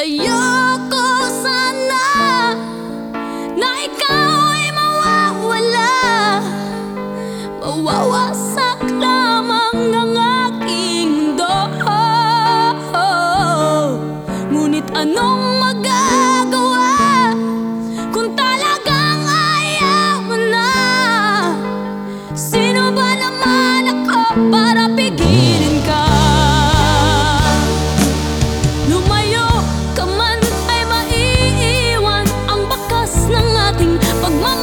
Ayoko sana na ikaw ay mawawala. Mawawasak lamang ang aking mundo Ngunit anong But mga